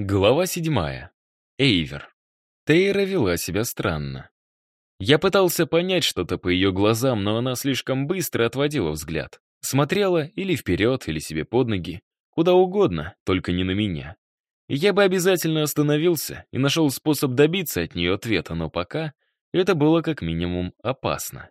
Глава седьмая. Эйвер. Тейра вела себя странно. Я пытался понять что-то по ее глазам, но она слишком быстро отводила взгляд. Смотрела или вперед, или себе под ноги. Куда угодно, только не на меня. Я бы обязательно остановился и нашел способ добиться от нее ответа, но пока это было как минимум опасно.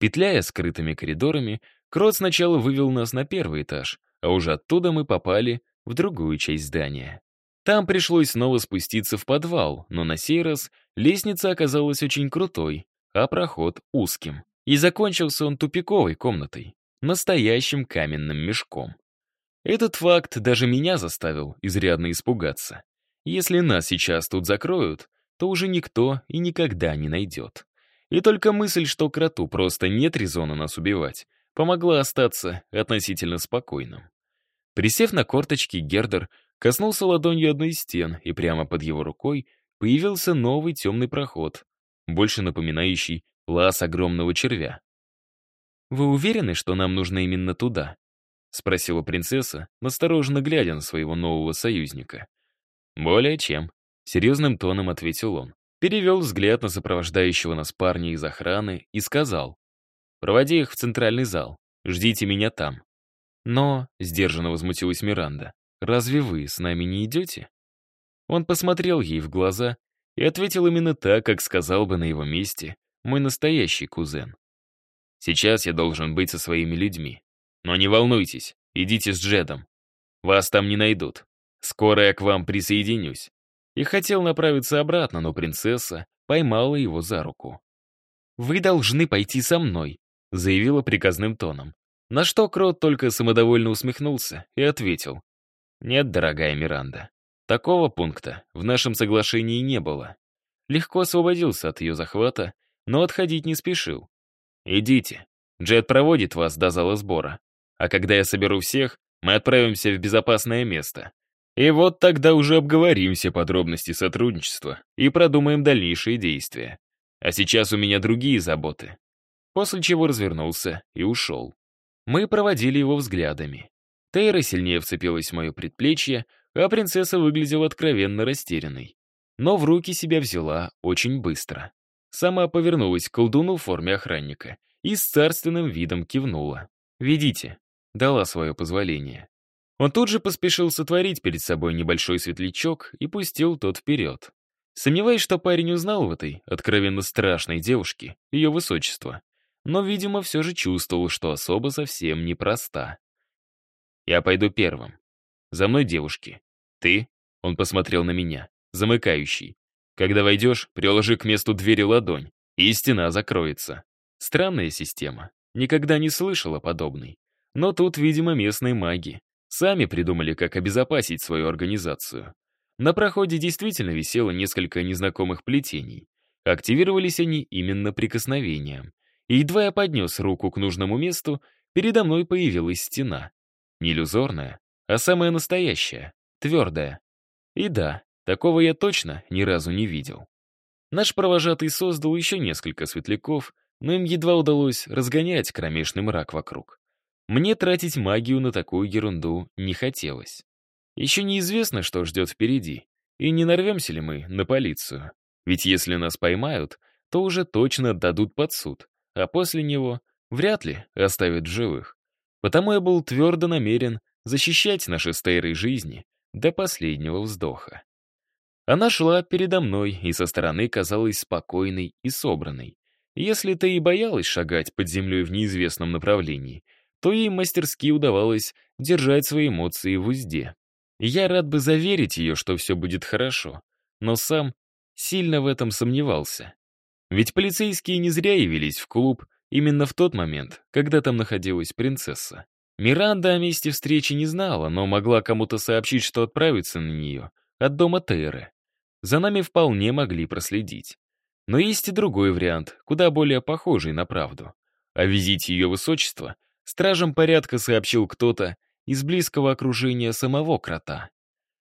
Петляя скрытыми коридорами, Крот сначала вывел нас на первый этаж, а уже оттуда мы попали в другую часть здания. Там пришлось снова спуститься в подвал, но на сей раз лестница оказалась очень крутой, а проход узким. И закончился он тупиковой комнатой, настоящим каменным мешком. Этот факт даже меня заставил изрядно испугаться. Если нас сейчас тут закроют, то уже никто и никогда не найдет. И только мысль, что кроту просто нет резона нас убивать, помогла остаться относительно спокойным. Присев на корточки, Гердер Коснулся ладонью одной из стен, и прямо под его рукой появился новый темный проход, больше напоминающий лаз огромного червя. «Вы уверены, что нам нужно именно туда?» — спросила принцесса, настороженно глядя на своего нового союзника. «Более чем», — серьезным тоном ответил он. Перевел взгляд на сопровождающего нас парня из охраны и сказал, «Проводи их в центральный зал, ждите меня там». «Но», — сдержанно возмутилась Миранда, разве вы с нами не идете?» Он посмотрел ей в глаза и ответил именно так, как сказал бы на его месте мой настоящий кузен. «Сейчас я должен быть со своими людьми. Но не волнуйтесь, идите с Джедом. Вас там не найдут. Скоро я к вам присоединюсь». И хотел направиться обратно, но принцесса поймала его за руку. «Вы должны пойти со мной», — заявила приказным тоном. На что Крот только самодовольно усмехнулся и ответил. Нет, дорогая Миранда. Такого пункта в нашем соглашении не было. Легко освободился от ее захвата, но отходить не спешил. Идите. Джет проводит вас до зала сбора. А когда я соберу всех, мы отправимся в безопасное место. И вот тогда уже обговорим все подробности сотрудничества и продумаем дальнейшие действия. А сейчас у меня другие заботы. После чего развернулся и ушел. Мы проводили его взглядами. Тейра сильнее вцепилась в мое предплечье, а принцесса выглядела откровенно растерянной. Но в руки себя взяла очень быстро. Сама повернулась к колдуну в форме охранника и с царственным видом кивнула. «Ведите», — дала свое позволение. Он тут же поспешил сотворить перед собой небольшой светлячок и пустил тот вперед. Сомневаюсь, что парень узнал в этой откровенно страшной девушке ее высочество, но, видимо, все же чувствовал, что особо совсем непроста. Я пойду первым. За мной девушки. Ты, он посмотрел на меня, замыкающий. Когда войдешь, приложи к месту двери ладонь, и стена закроется. Странная система. Никогда не слышала подобной. Но тут, видимо, местные маги. Сами придумали, как обезопасить свою организацию. На проходе действительно висело несколько незнакомых плетений. Активировались они именно прикосновением. И едва я поднес руку к нужному месту, передо мной появилась стена. Не иллюзорная, а самая настоящая, твердая. И да, такого я точно ни разу не видел. Наш провожатый создал еще несколько светляков, но им едва удалось разгонять кромешный мрак вокруг. Мне тратить магию на такую ерунду не хотелось. Еще неизвестно, что ждет впереди, и не нарвемся ли мы на полицию. Ведь если нас поймают, то уже точно отдадут под суд, а после него вряд ли оставят живых. Потому я был твердо намерен защищать наши стейры жизни до последнего вздоха. Она шла передо мной и со стороны казалась спокойной и собранной. Если ты и боялась шагать под землей в неизвестном направлении, то ей мастерски удавалось держать свои эмоции в узде. Я рад бы заверить ее, что все будет хорошо, но сам сильно в этом сомневался. Ведь полицейские не зря явились в клуб Именно в тот момент, когда там находилась принцесса. Миранда о месте встречи не знала, но могла кому-то сообщить, что отправится на нее от дома Тейры. За нами вполне могли проследить. Но есть и другой вариант, куда более похожий на правду. О визите ее высочества стражам порядка сообщил кто-то из близкого окружения самого крота.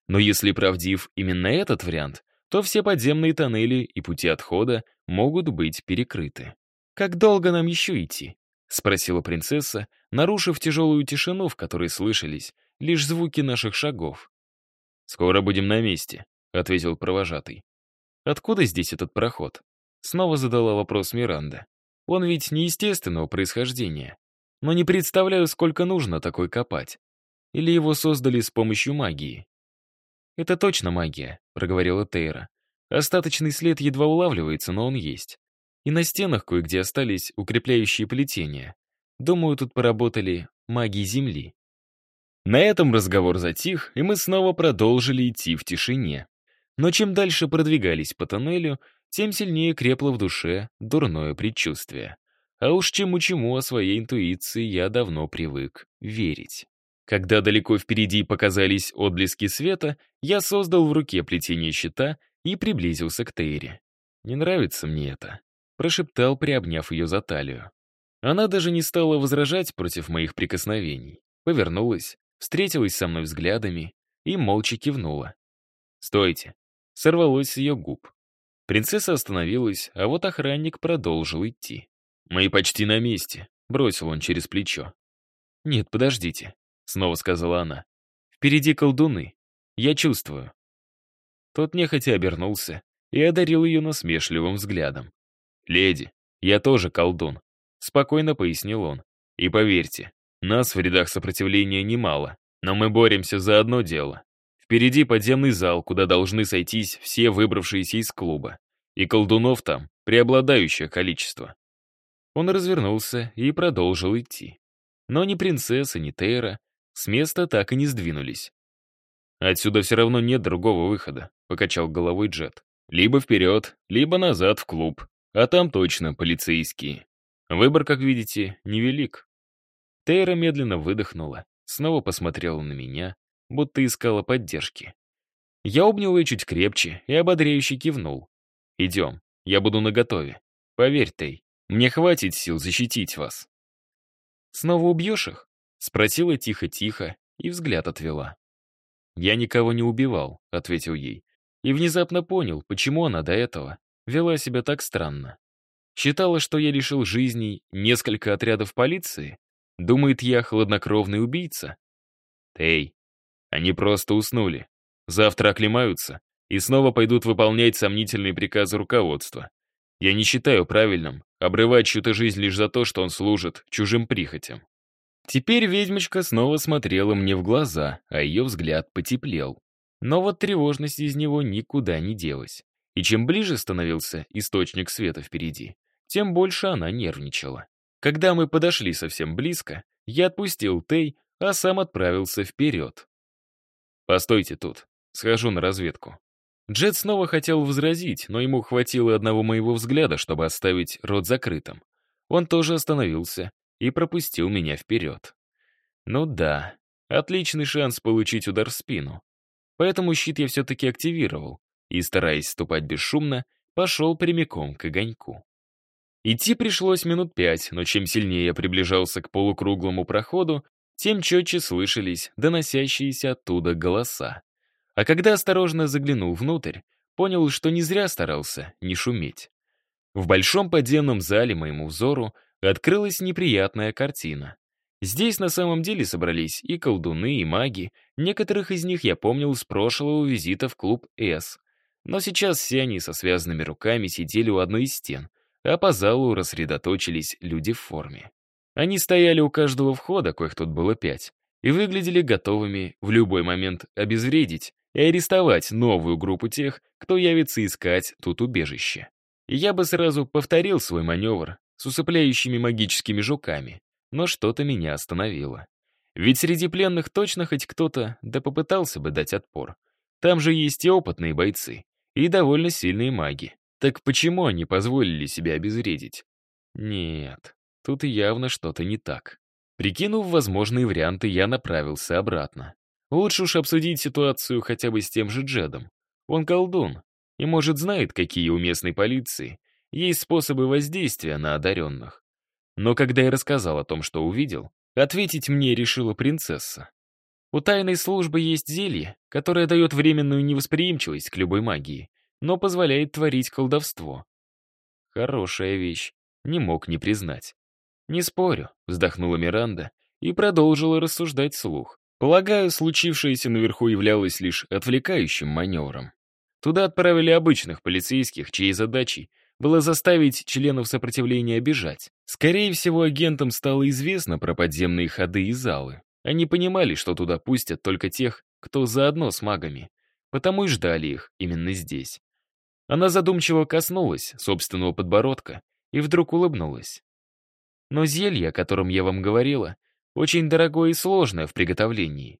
Но если правдив именно этот вариант, то все подземные тоннели и пути отхода могут быть перекрыты. «Как долго нам еще идти?» — спросила принцесса, нарушив тяжелую тишину, в которой слышались лишь звуки наших шагов. «Скоро будем на месте», — ответил провожатый. «Откуда здесь этот проход?» Снова задала вопрос Миранда. «Он ведь неестественного происхождения. Но не представляю, сколько нужно такой копать. Или его создали с помощью магии?» «Это точно магия», — проговорила Тейра. «Остаточный след едва улавливается, но он есть. И на стенах кое-где остались укрепляющие плетения. Думаю, тут поработали маги Земли». На этом разговор затих, и мы снова продолжили идти в тишине. Но чем дальше продвигались по тоннелю, тем сильнее крепло в душе дурное предчувствие. А уж чему-чему о своей интуиции я давно привык верить. Когда далеко впереди показались отблески света, я создал в руке плетение щита и приблизился к Тейре. «Не нравится мне это», — прошептал, приобняв ее за талию. Она даже не стала возражать против моих прикосновений. Повернулась, встретилась со мной взглядами и молча кивнула. «Стойте!» — сорвалось с ее губ. Принцесса остановилась, а вот охранник продолжил идти. «Мы почти на месте», — бросил он через плечо. «Нет, подождите», — снова сказала она. «Впереди колдуны. Я чувствую». Тот нехотя обернулся и одарил ее насмешливым взглядом. «Леди, я тоже колдун», — спокойно пояснил он. «И поверьте, нас в рядах сопротивления немало, но мы боремся за одно дело. Впереди подземный зал, куда должны сойтись все выбравшиеся из клуба. И колдунов там преобладающее количество. Он развернулся и продолжил идти. Но ни принцесса, ни Тейра с места так и не сдвинулись. «Отсюда все равно нет другого выхода», — покачал головой Джет. «Либо вперед, либо назад в клуб, а там точно полицейские. Выбор, как видите, невелик. Тейра медленно выдохнула, снова посмотрела на меня, будто искала поддержки. Я обнял ее чуть крепче и ободряюще кивнул. «Идем, я буду наготове. Поверь, Тей, мне хватит сил защитить вас». «Снова убьешь их?» — спросила тихо-тихо и взгляд отвела. «Я никого не убивал», — ответил ей. И внезапно понял, почему она до этого вела себя так странно. Считала, что я лишил жизней несколько отрядов полиции, Думает, я хладнокровный убийца? Эй, они просто уснули. Завтра оклемаются и снова пойдут выполнять сомнительные приказы руководства. Я не считаю правильным обрывать чью-то жизнь лишь за то, что он служит чужим прихотям. Теперь ведьмочка снова смотрела мне в глаза, а ее взгляд потеплел. Но вот тревожность из него никуда не делась. И чем ближе становился источник света впереди, тем больше она нервничала. Когда мы подошли совсем близко, я отпустил Тей, а сам отправился вперед. «Постойте тут, схожу на разведку». Джет снова хотел возразить, но ему хватило одного моего взгляда, чтобы оставить рот закрытым. Он тоже остановился и пропустил меня вперед. Ну да, отличный шанс получить удар в спину. Поэтому щит я все-таки активировал и, стараясь ступать бесшумно, пошел прямиком к огоньку. Идти пришлось минут пять, но чем сильнее я приближался к полукруглому проходу, тем четче слышались доносящиеся оттуда голоса. А когда осторожно заглянул внутрь, понял, что не зря старался не шуметь. В большом подземном зале моему взору открылась неприятная картина. Здесь на самом деле собрались и колдуны, и маги, некоторых из них я помнил с прошлого визита в клуб «С». Но сейчас все они со связанными руками сидели у одной из стен, а по залу рассредоточились люди в форме. Они стояли у каждого входа, коих тут было пять, и выглядели готовыми в любой момент обезвредить и арестовать новую группу тех, кто явится искать тут убежище. И я бы сразу повторил свой маневр с усыпляющими магическими жуками, но что-то меня остановило. Ведь среди пленных точно хоть кто-то да попытался бы дать отпор. Там же есть и опытные бойцы, и довольно сильные маги. Так почему они позволили себя обезвредить? Нет, тут явно что-то не так. Прикинув возможные варианты, я направился обратно. Лучше уж обсудить ситуацию хотя бы с тем же Джедом. Он колдун, и, может, знает, какие у местной полиции есть способы воздействия на одаренных. Но когда я рассказал о том, что увидел, ответить мне решила принцесса. У тайной службы есть зелье, которое дает временную невосприимчивость к любой магии, но позволяет творить колдовство. Хорошая вещь, не мог не признать. «Не спорю», — вздохнула Миранда и продолжила рассуждать слух. Полагаю, случившееся наверху являлось лишь отвлекающим маневром. Туда отправили обычных полицейских, чьей задачей было заставить членов сопротивления бежать. Скорее всего, агентам стало известно про подземные ходы и залы. Они понимали, что туда пустят только тех, кто заодно с магами. Потому и ждали их именно здесь. Она задумчиво коснулась собственного подбородка и вдруг улыбнулась. Но зелье, о котором я вам говорила, очень дорогое и сложное в приготовлении.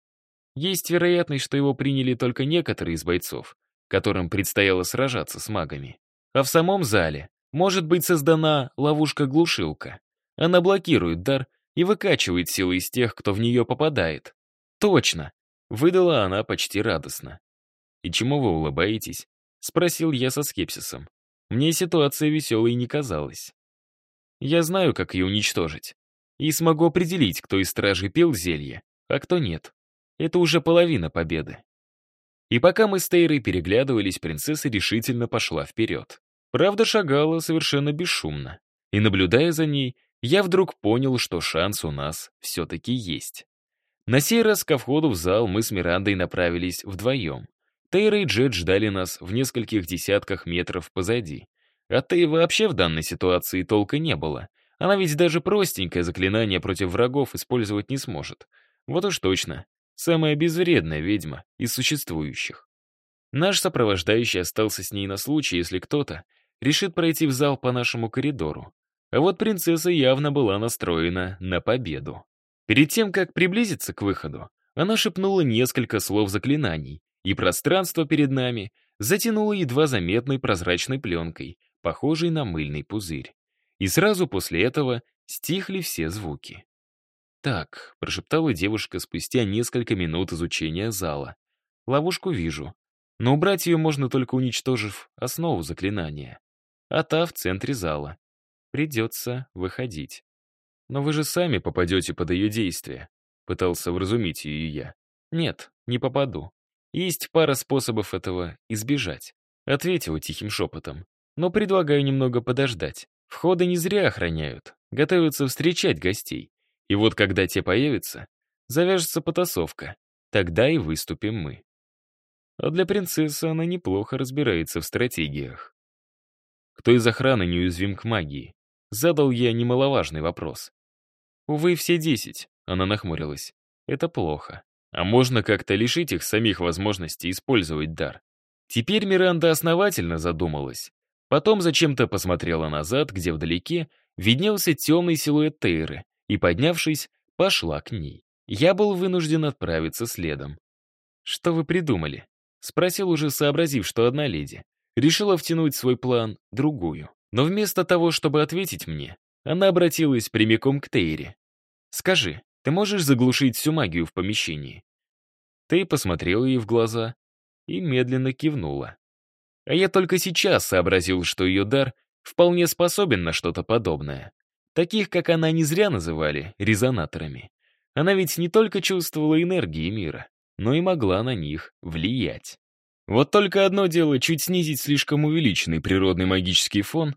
Есть вероятность, что его приняли только некоторые из бойцов, которым предстояло сражаться с магами. А в самом зале может быть создана ловушка-глушилка. Она блокирует дар и выкачивает силы из тех, кто в нее попадает. Точно! Выдала она почти радостно. «И чему вы улыбаетесь?» — спросил я со скепсисом. Мне ситуация веселой не казалась. Я знаю, как ее уничтожить. И смогу определить, кто из стражей пил зелье, а кто нет. Это уже половина победы. И пока мы с Тейрой переглядывались, принцесса решительно пошла вперед. Правда, шагала совершенно бесшумно. И, наблюдая за ней, я вдруг понял, что шанс у нас все-таки есть. На сей раз ко входу в зал мы с Мирандой направились вдвоем. Тейра и Джет ждали нас в нескольких десятках метров позади. А Тей вообще в данной ситуации толка не было. Она ведь даже простенькое заклинание против врагов использовать не сможет. Вот уж точно, Самая безвредная ведьма из существующих. Наш сопровождающий остался с ней на случай, если кто-то решит пройти в зал по нашему коридору. А вот принцесса явно была настроена на победу. Перед тем, как приблизиться к выходу, она шепнула несколько слов заклинаний, и пространство перед нами затянуло едва заметной прозрачной пленкой, похожей на мыльный пузырь. И сразу после этого стихли все звуки. «Так», — прошептала девушка спустя несколько минут изучения зала. «Ловушку вижу, но убрать ее можно только уничтожив основу заклинания. А та в центре зала. Придется выходить. Но вы же сами попадете под ее действие», — пытался вразумить ее я. «Нет, не попаду. Есть пара способов этого избежать», — ответила тихим шепотом. «Но предлагаю немного подождать. Входы не зря охраняют, готовятся встречать гостей. И вот когда те появятся, завяжется потасовка. Тогда и выступим мы. А для принцессы она неплохо разбирается в стратегиях. Кто из охраны неуязвим к магии? Задал я немаловажный вопрос. Увы, все десять, она нахмурилась. Это плохо. А можно как-то лишить их самих возможности использовать дар? Теперь Миранда основательно задумалась. Потом зачем-то посмотрела назад, где вдалеке виднелся темный силуэт Тейры, и, поднявшись, пошла к ней. Я был вынужден отправиться следом. «Что вы придумали?» — спросил уже, сообразив, что одна леди. Решила втянуть свой план другую. Но вместо того, чтобы ответить мне, она обратилась прямиком к Тейре. «Скажи, ты можешь заглушить всю магию в помещении?» Тей посмотрел ей в глаза и медленно кивнула. А я только сейчас сообразил, что ее дар вполне способен на что-то подобное. Таких, как она, не зря называли резонаторами. Она ведь не только чувствовала энергии мира, но и могла на них влиять. Вот только одно дело чуть снизить слишком увеличенный природный магический фон,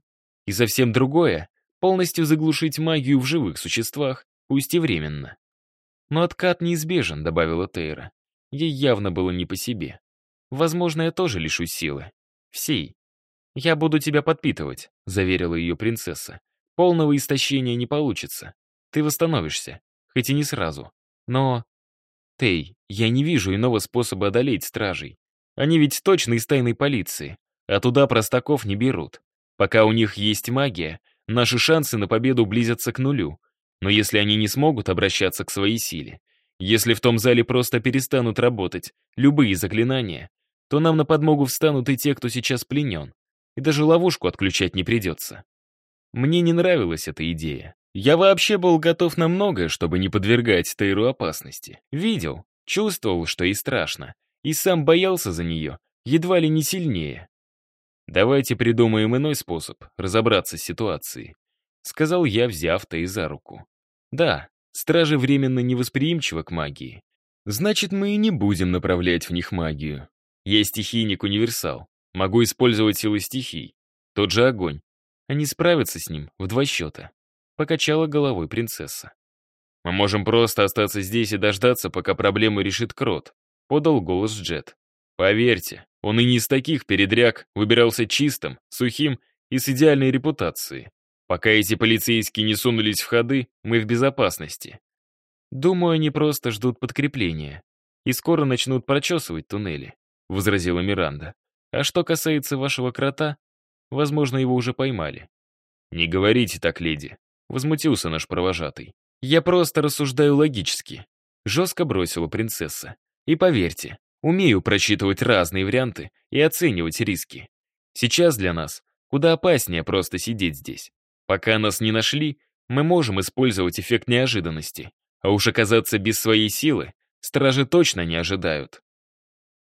и совсем другое — полностью заглушить магию в живых существах, пусть и временно. Но откат неизбежен, добавила Тейра. Ей явно было не по себе. Возможно, я тоже лишу силы. Всей. «Я буду тебя подпитывать», — заверила ее принцесса. Полного истощения не получится. Ты восстановишься, хоть и не сразу. Но... Тей, я не вижу иного способа одолеть стражей. Они ведь точно из тайной полиции, а туда простаков не берут. Пока у них есть магия, наши шансы на победу близятся к нулю. Но если они не смогут обращаться к своей силе, если в том зале просто перестанут работать любые заклинания, то нам на подмогу встанут и те, кто сейчас пленен. И даже ловушку отключать не придется. Мне не нравилась эта идея. Я вообще был готов на многое, чтобы не подвергать Тейру опасности. Видел, чувствовал, что ей страшно, и сам боялся за нее, едва ли не сильнее. «Давайте придумаем иной способ разобраться с ситуацией», сказал я, взяв Тей за руку. «Да, стражи временно невосприимчивы к магии. Значит, мы и не будем направлять в них магию. Я стихийник-универсал, могу использовать силы стихий. Тот же огонь, они справятся с ним в два счета. Покачала головой принцесса. Мы можем просто остаться здесь и дождаться, пока проблему решит Крот», — подал голос Джет. «Поверьте, он и не из таких передряг выбирался чистым, сухим и с идеальной репутацией. Пока эти полицейские не сунулись в ходы, мы в безопасности. Думаю, они просто ждут подкрепления и скоро начнут прочесывать туннели», — возразила Миранда. «А что касается вашего крота, возможно, его уже поймали». «Не говорите так, леди», — возмутился наш провожатый. «Я просто рассуждаю логически», — жестко бросила принцесса. «И поверьте, умею просчитывать разные варианты и оценивать риски. Сейчас для нас куда опаснее просто сидеть здесь. Пока нас не нашли, мы можем использовать эффект неожиданности, а уж оказаться без своей силы стражи точно не ожидают».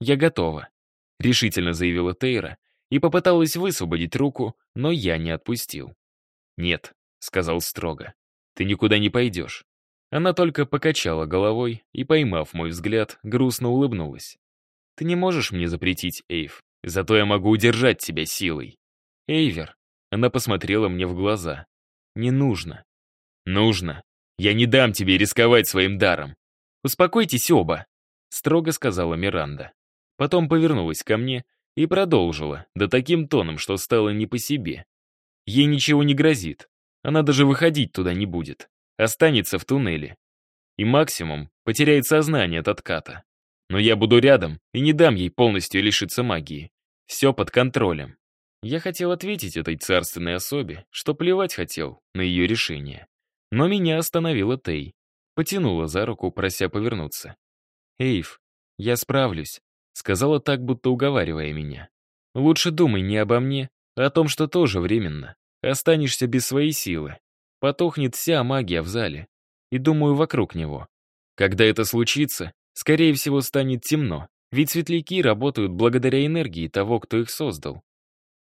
«Я готова», — решительно заявила Тейра и попыталась высвободить руку, но я не отпустил. «Нет», — сказал строго, — «ты никуда не пойдешь». Она только покачала головой и, поймав мой взгляд, грустно улыбнулась. «Ты не можешь мне запретить, Эйв, зато я могу удержать тебя силой». «Эйвер», — она посмотрела мне в глаза, — «не нужно». «Нужно. Я не дам тебе рисковать своим даром». «Успокойтесь оба», — строго сказала Миранда. Потом повернулась ко мне и продолжила, да таким тоном, что стало не по себе. Ей ничего не грозит. Она даже выходить туда не будет. Останется в туннеле. И максимум потеряет сознание от отката. Но я буду рядом и не дам ей полностью лишиться магии. Все под контролем. Я хотел ответить этой царственной особе, что плевать хотел на ее решение. Но меня остановила Тей. Потянула за руку, прося повернуться. «Эйв, я справлюсь», — сказала так, будто уговаривая меня. «Лучше думай не обо мне, о том, что тоже временно. Останешься без своей силы. Потухнет вся магия в зале. И думаю, вокруг него. Когда это случится, скорее всего, станет темно, ведь светляки работают благодаря энергии того, кто их создал.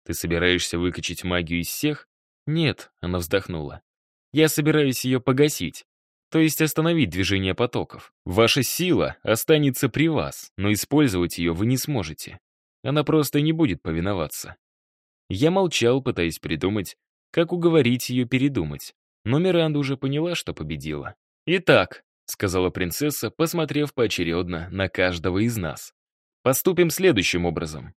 Ты собираешься выкачать магию из всех? Нет, она вздохнула. Я собираюсь ее погасить, то есть остановить движение потоков. Ваша сила останется при вас, но использовать ее вы не сможете. Она просто не будет повиноваться. Я молчал, пытаясь придумать, как уговорить ее передумать. Но Миранда уже поняла, что победила. «Итак», — сказала принцесса, посмотрев поочередно на каждого из нас. «Поступим следующим образом.